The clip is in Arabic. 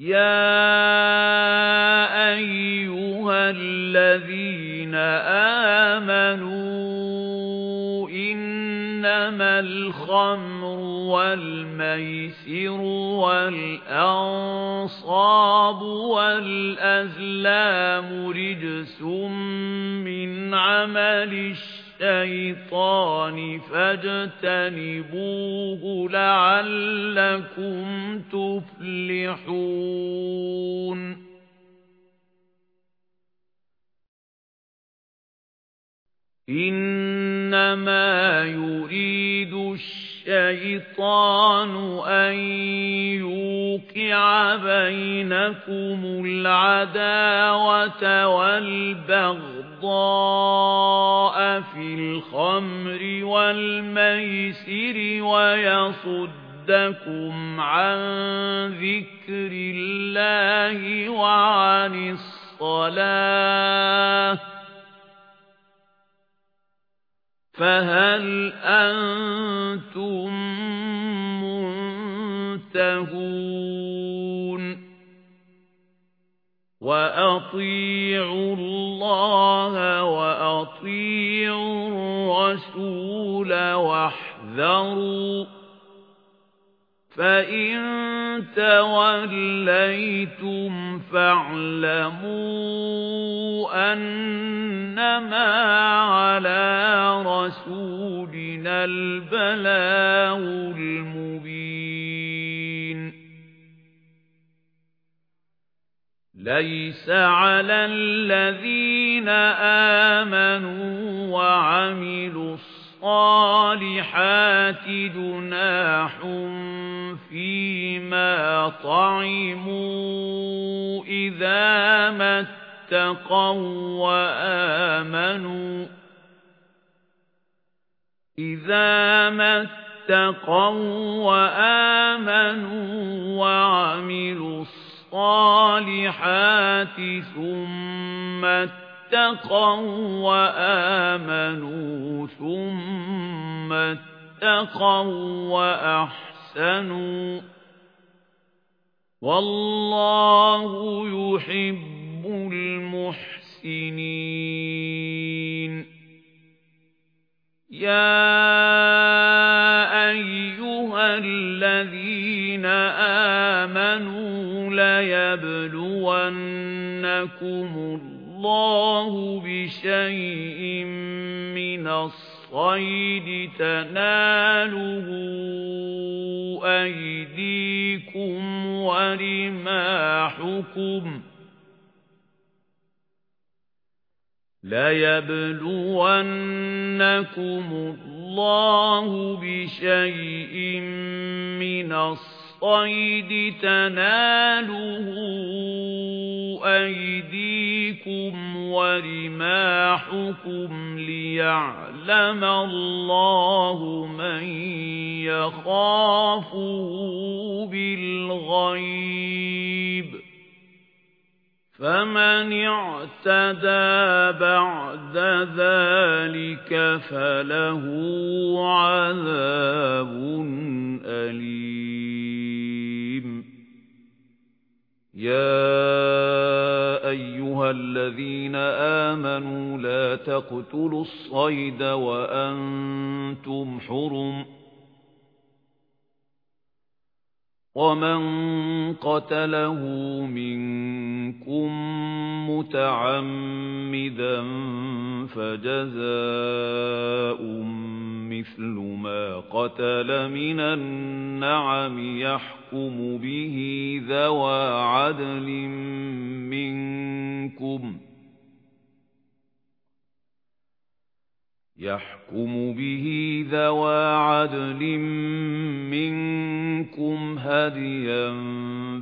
يَا أَيُّهَا الَّذِينَ آمَنُوا إِنَّمَا الْخَمْرُ وَالْمَيْسِرُ وَالْأَنصَابُ وَالْأَزْلَامُ رِجْسٌ مِّنْ عَمَلِ الشَّيْطَانِ فَاجْتَنِبُوهُ لَعَلَّكُمْ تُفْلِحُونَ. إِنَّمَا يُرِيدُ الشَّيْطَانُ أَن يُوقِعَ بَيْنَكُمُ الْعَدَاوَةَ وَالْبَغْضَاءَ فِي الْخَمْرِ وَالْمَيْسِرِ وَيَصُدَّكُمْ عَن ذِكْرِ اللَّهِ وَعَنِ الصَّلَاةِ فَهَلْ أَنْتُمْ مُنْتَهُونَ؟ وَأَطِيعُوا اللَّهَ وَأَطِيعُوا الرَّسُولَ وَاحْذَرُوا فَإِن تَوَلَّيْتُمْ فَاعْلَمُوا أَنَّمَا عَلَى رَسُولِنَا الْبَلَاغُ الْمُبِينُ لَيْسَ عَلَى الَّذِينَ آمَنُوا وَعَمِلُوا الصَّالِحَاتِ جُنَاحٌ فِيمَا طَعِمُوا إِذَا مَا اتَّقَوا وَآمَنُوا إِذَا وَآمَنُوا وَعَمِلُوا الصَّالِحَاتِ ثُمَّ وَآمَنُوا ثُمَّ اتَّقَوا وَأَحْسَنُوا وَاللَّهُ يُحِبُّ الْمُحْسِنِينَ. يَا أَيُّهَا الَّذِينَ آمَنُوا لَيَبْلُوَنَّكُمُ اللَّهُ بِشَيْءٍ مِنَ الصَّيْدِ تَنَالُهُ أَيْدِيكُمْ وَرِمَاحُكُمْ لَيَبْلُوَنَّكُمُ اللَّهُ بِشَيْءٍ مِنَ الصَّيْدِ تَنَالُهُ أَيْدِيكُمْ وَرِمَاحُكُمْ لِيَعْلَمَ اللَّهُ مَن يَخَافُهُ بِالْغَيْبِ. فَمَنِ اعْتَدَى بَعْدَ ذَلِكَ فَلَهُ عَذَابٌ أَلِيمٌ. يَا أَيُّهَا الَّذِينَ آمَنُوا لَا تَقْتُلُوا الصَّيْدَ وَأَنْتُمْ حُرُمٌ وَمَنْ قَتَلَهُ مِنكُم مُتَعَمِّدًا فَجَزَاءٌ مِثْلُ مَا قَتَلَ مِنَ النَّعَمِ يَحْكُمُ بِهِ ذَوَى عَدْلٍ مِنكُمْ. يَحْكُمُ بِهِ ذَوَى عَدْلٍ مِنكُمْ هَدْيًا